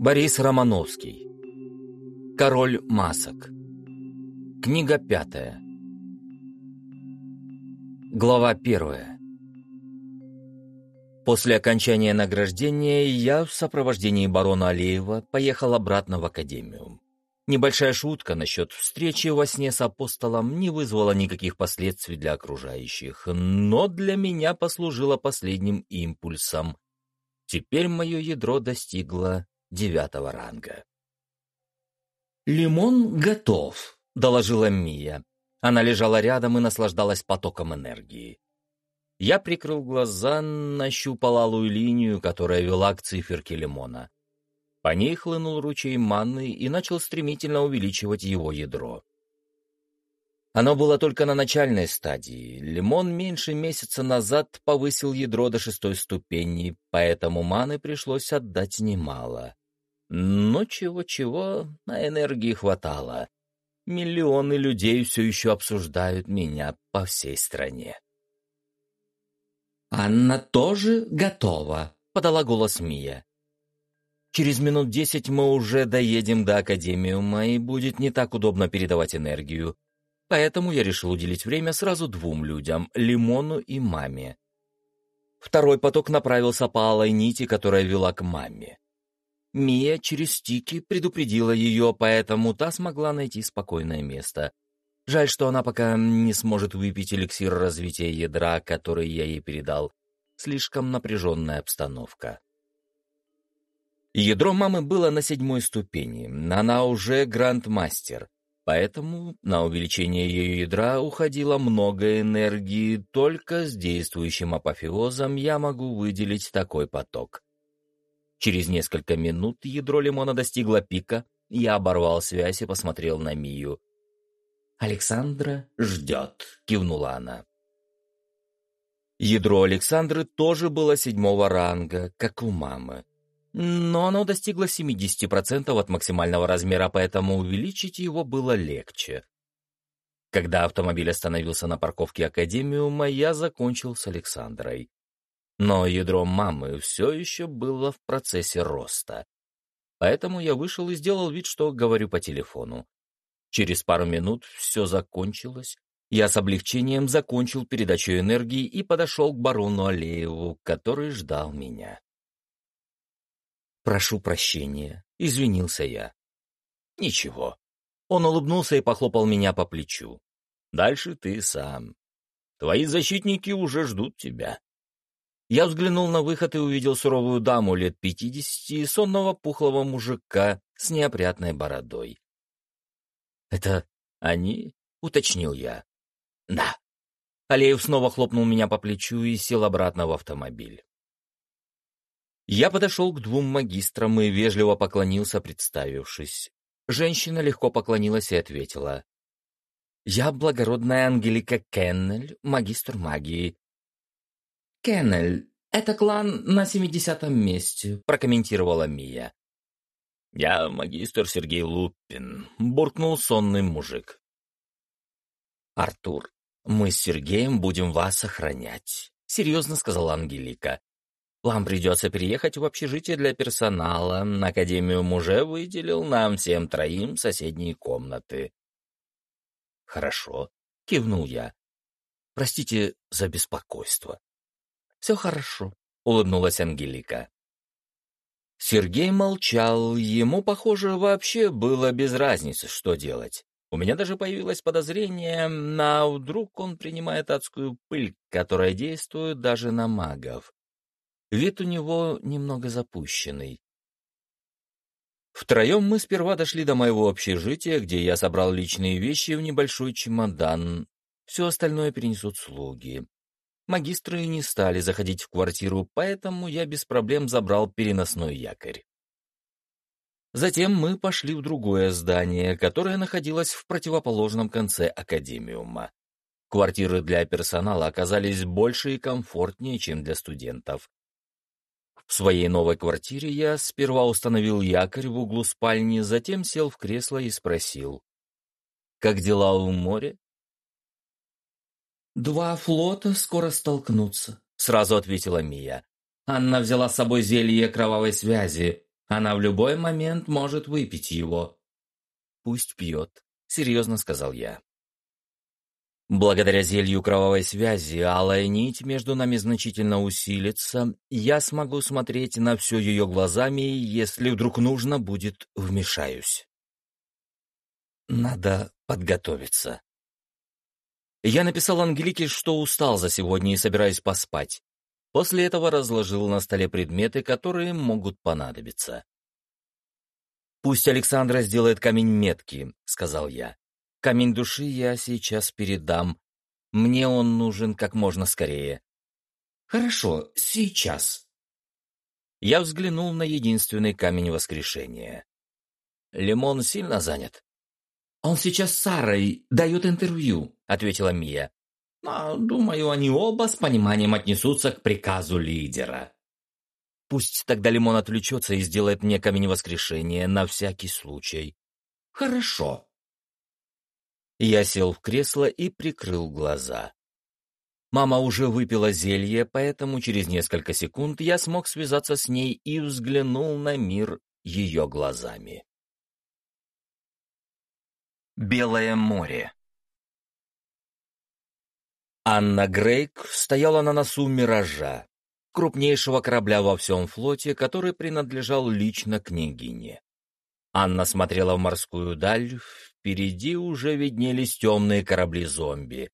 Борис Романовский. Король масок. Книга пятая. Глава первая. После окончания награждения я в сопровождении барона Алеева поехал обратно в академию. Небольшая шутка насчет встречи во сне с апостолом не вызвала никаких последствий для окружающих, но для меня послужила последним импульсом. Теперь мое ядро достигло девятого ранга. «Лимон готов», — доложила Мия. Она лежала рядом и наслаждалась потоком энергии. Я прикрыл глаза, нащупал алую линию, которая вела к циферке лимона. По ней хлынул ручей манны и начал стремительно увеличивать его ядро. Оно было только на начальной стадии. Лимон меньше месяца назад повысил ядро до шестой ступени, поэтому маны пришлось отдать немало. Но чего-чего, на энергии хватало. Миллионы людей все еще обсуждают меня по всей стране. «Анна тоже готова», — подала голос Мия. Через минут десять мы уже доедем до Академиума, и будет не так удобно передавать энергию. Поэтому я решил уделить время сразу двум людям — Лимону и маме. Второй поток направился по алой нити, которая вела к маме. Мия через стики предупредила ее, поэтому та смогла найти спокойное место. Жаль, что она пока не сможет выпить эликсир развития ядра, который я ей передал. Слишком напряженная обстановка. Ядро мамы было на седьмой ступени, она уже грандмастер, поэтому на увеличение ее ядра уходило много энергии, только с действующим апофеозом я могу выделить такой поток. Через несколько минут ядро лимона достигло пика, я оборвал связь и посмотрел на Мию. «Александра ждет», — кивнула она. Ядро Александры тоже было седьмого ранга, как у мамы но оно достигло 70% от максимального размера, поэтому увеличить его было легче. Когда автомобиль остановился на парковке Академиума, я закончил с Александрой. Но ядро мамы все еще было в процессе роста. Поэтому я вышел и сделал вид, что говорю по телефону. Через пару минут все закончилось. Я с облегчением закончил передачу энергии и подошел к барону Алееву, который ждал меня. «Прошу прощения», — извинился я. «Ничего». Он улыбнулся и похлопал меня по плечу. «Дальше ты сам. Твои защитники уже ждут тебя». Я взглянул на выход и увидел суровую даму лет пятидесяти и сонного пухлого мужика с неопрятной бородой. «Это они?» — уточнил я. «Да». Алеев снова хлопнул меня по плечу и сел обратно в автомобиль. Я подошел к двум магистрам и вежливо поклонился, представившись. Женщина легко поклонилась и ответила. «Я благородная Ангелика Кеннель, магистр магии». «Кеннель, это клан на семидесятом месте», — прокомментировала Мия. «Я магистр Сергей Лупин», — буркнул сонный мужик. «Артур, мы с Сергеем будем вас охранять», — серьезно сказала Ангелика. Вам придется переехать в общежитие для персонала. Академию уже выделил нам всем троим соседние комнаты. Хорошо, кивнул я. Простите за беспокойство. Все хорошо, улыбнулась Ангелика. Сергей молчал, ему, похоже, вообще было без разницы, что делать. У меня даже появилось подозрение, на вдруг он принимает адскую пыль, которая действует даже на магов. Вид у него немного запущенный. Втроем мы сперва дошли до моего общежития, где я собрал личные вещи в небольшой чемодан. Все остальное перенесут слуги. Магистры не стали заходить в квартиру, поэтому я без проблем забрал переносной якорь. Затем мы пошли в другое здание, которое находилось в противоположном конце академиума. Квартиры для персонала оказались больше и комфортнее, чем для студентов. В своей новой квартире я сперва установил якорь в углу спальни, затем сел в кресло и спросил. «Как дела у моря?» «Два флота скоро столкнутся», — сразу ответила Мия. Анна взяла с собой зелье кровавой связи. Она в любой момент может выпить его. Пусть пьет, серьезно сказал я. Благодаря зелью кровавой связи алая нить между нами значительно усилится, я смогу смотреть на все ее глазами, если вдруг нужно будет, вмешаюсь. Надо подготовиться. Я написал Ангелике, что устал за сегодня и собираюсь поспать. После этого разложил на столе предметы, которые могут понадобиться. «Пусть Александра сделает камень метки», — сказал я. «Камень души я сейчас передам. Мне он нужен как можно скорее». «Хорошо, сейчас». Я взглянул на единственный камень воскрешения. «Лимон сильно занят?» «Он сейчас с Сарой дает интервью», — ответила Мия. Но, думаю, они оба с пониманием отнесутся к приказу лидера. Пусть тогда Лимон отвлечется и сделает мне камень воскрешения на всякий случай. Хорошо. Я сел в кресло и прикрыл глаза. Мама уже выпила зелье, поэтому через несколько секунд я смог связаться с ней и взглянул на мир ее глазами. Белое море Анна Грейк стояла на носу «Миража», крупнейшего корабля во всем флоте, который принадлежал лично княгине. Анна смотрела в морскую даль, впереди уже виднелись темные корабли-зомби.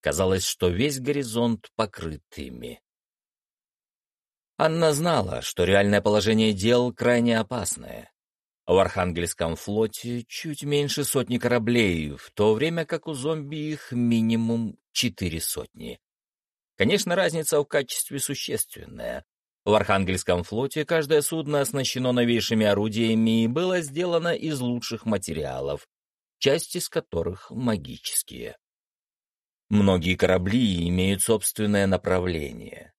Казалось, что весь горизонт покрыт ими. Анна знала, что реальное положение дел крайне опасное. В Архангельском флоте чуть меньше сотни кораблей, в то время как у зомби их минимум четыре сотни. Конечно, разница в качестве существенная. В Архангельском флоте каждое судно оснащено новейшими орудиями и было сделано из лучших материалов, часть из которых магические. Многие корабли имеют собственное направление.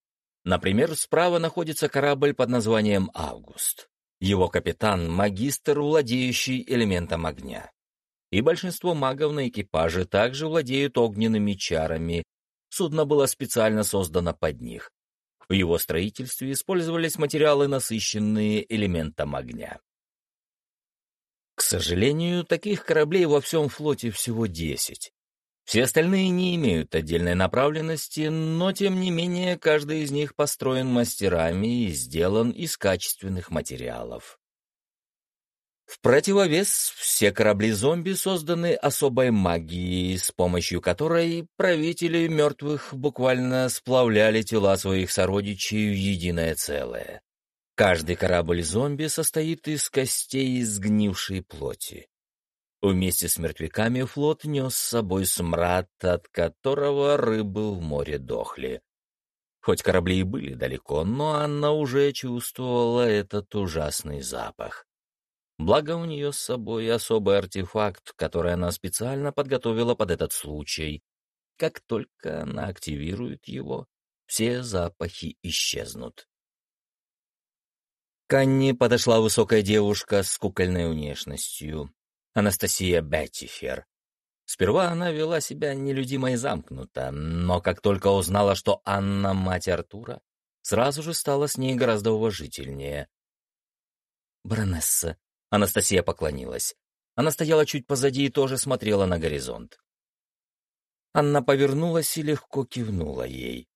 Например, справа находится корабль под названием «Август». Его капитан — магистр, владеющий элементом огня. И большинство магов на экипаже также владеют огненными чарами. Судно было специально создано под них. В его строительстве использовались материалы, насыщенные элементом огня. К сожалению, таких кораблей во всем флоте всего десять. Все остальные не имеют отдельной направленности, но тем не менее каждый из них построен мастерами и сделан из качественных материалов. В противовес все корабли-зомби созданы особой магией, с помощью которой правители мертвых буквально сплавляли тела своих сородичей в единое целое. Каждый корабль-зомби состоит из костей и сгнившей плоти. Вместе с мертвяками флот нес с собой смрад, от которого рыбы в море дохли. Хоть корабли и были далеко, но Анна уже чувствовала этот ужасный запах. Благо у нее с собой особый артефакт, который она специально подготовила под этот случай. Как только она активирует его, все запахи исчезнут. К Анне подошла высокая девушка с кукольной внешностью. Анастасия Беттифер. Сперва она вела себя нелюдимо и замкнуто, но как только узнала, что Анна — мать Артура, сразу же стала с ней гораздо уважительнее. «Баронесса», — Анастасия поклонилась. Она стояла чуть позади и тоже смотрела на горизонт. Анна повернулась и легко кивнула ей.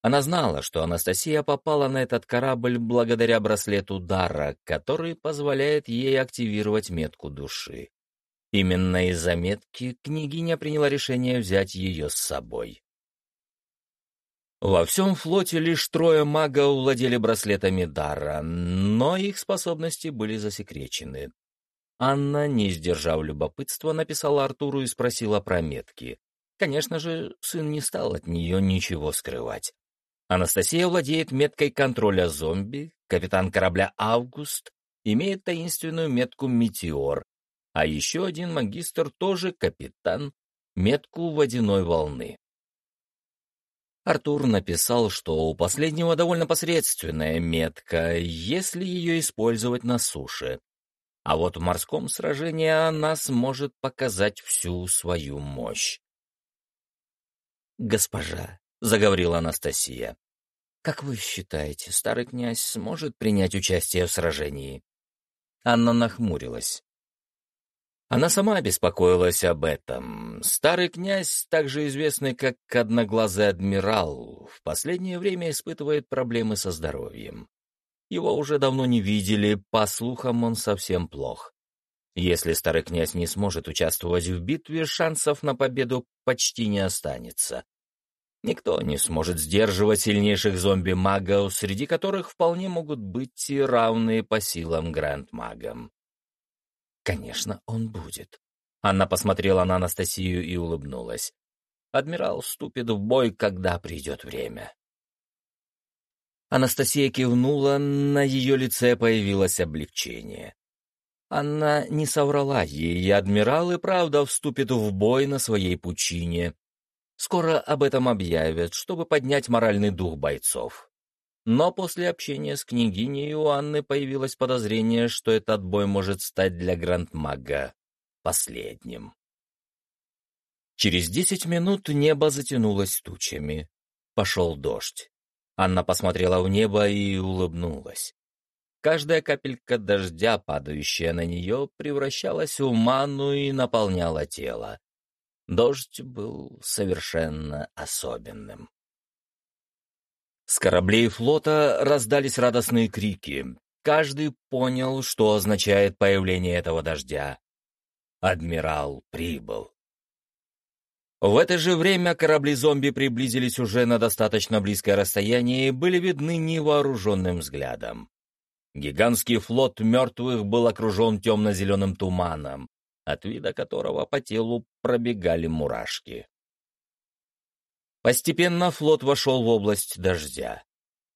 Она знала, что Анастасия попала на этот корабль благодаря браслету Дара, который позволяет ей активировать метку души. Именно из-за метки княгиня приняла решение взять ее с собой. Во всем флоте лишь трое магов владели браслетами Дара, но их способности были засекречены. Анна, не сдержав любопытства, написала Артуру и спросила про метки. Конечно же, сын не стал от нее ничего скрывать. Анастасия владеет меткой контроля зомби, капитан корабля «Август» имеет таинственную метку «Метеор», а еще один магистр тоже капитан, метку водяной волны. Артур написал, что у последнего довольно посредственная метка, если ее использовать на суше. А вот в морском сражении она сможет показать всю свою мощь. «Госпожа», — заговорила Анастасия, — «как вы считаете, старый князь сможет принять участие в сражении?» Анна нахмурилась. Она сама беспокоилась об этом. Старый князь, также известный как Одноглазый Адмирал, в последнее время испытывает проблемы со здоровьем. Его уже давно не видели, по слухам, он совсем плох. Если старый князь не сможет участвовать в битве, шансов на победу почти не останется. Никто не сможет сдерживать сильнейших зомби-магов, среди которых вполне могут быть и равные по силам гранд-магам. Конечно, он будет. Анна посмотрела на Анастасию и улыбнулась. Адмирал вступит в бой, когда придет время. Анастасия кивнула, на ее лице появилось облегчение. Анна не соврала ей, и адмирал и правда вступит в бой на своей пучине. Скоро об этом объявят, чтобы поднять моральный дух бойцов. Но после общения с княгиней у Анны появилось подозрение, что этот бой может стать для Грандмага последним. Через десять минут небо затянулось тучами. Пошел дождь. Анна посмотрела в небо и улыбнулась. Каждая капелька дождя, падающая на нее, превращалась в ману и наполняла тело. Дождь был совершенно особенным. С кораблей флота раздались радостные крики. Каждый понял, что означает появление этого дождя. Адмирал прибыл. В это же время корабли-зомби приблизились уже на достаточно близкое расстояние и были видны невооруженным взглядом. Гигантский флот мертвых был окружен темно-зеленым туманом, от вида которого по телу пробегали мурашки. Постепенно флот вошел в область дождя.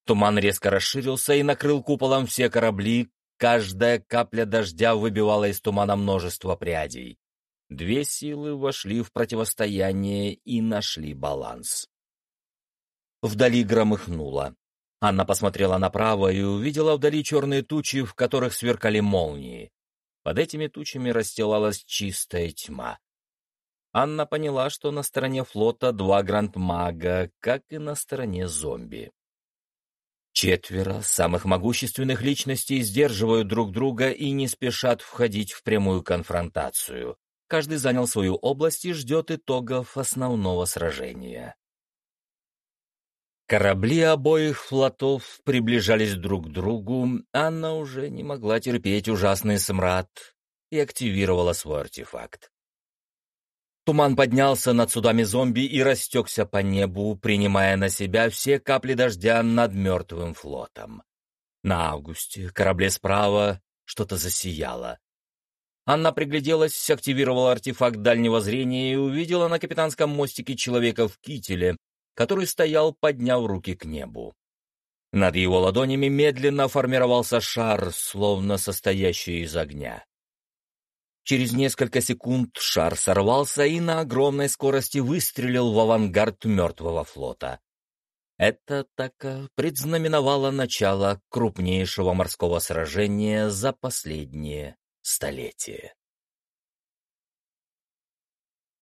Туман резко расширился и накрыл куполом все корабли, каждая капля дождя выбивала из тумана множество прядей. Две силы вошли в противостояние и нашли баланс. Вдали громыхнуло. Анна посмотрела направо и увидела вдали черные тучи, в которых сверкали молнии. Под этими тучами расстилалась чистая тьма. Анна поняла, что на стороне флота два грандмага, как и на стороне зомби. Четверо самых могущественных личностей сдерживают друг друга и не спешат входить в прямую конфронтацию. Каждый занял свою область и ждет итогов основного сражения. Корабли обоих флотов приближались друг к другу, Анна уже не могла терпеть ужасный смрад и активировала свой артефакт. Туман поднялся над судами зомби и растекся по небу, принимая на себя все капли дождя над мертвым флотом. На августе корабле справа что-то засияло. Анна пригляделась, активировала артефакт дальнего зрения и увидела на капитанском мостике человека в кителе, который стоял, подняв руки к небу. Над его ладонями медленно формировался шар, словно состоящий из огня. Через несколько секунд шар сорвался и на огромной скорости выстрелил в авангард мертвого флота. Эта атака предзнаменовала начало крупнейшего морского сражения за последние столетия.